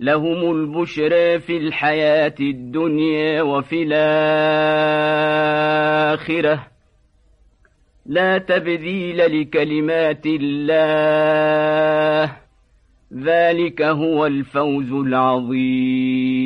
لهم البشرى في الحياة الدنيا وفي الآخرة. لا تبذيل لكلمات الله. ذلك هو الفوز العظيم.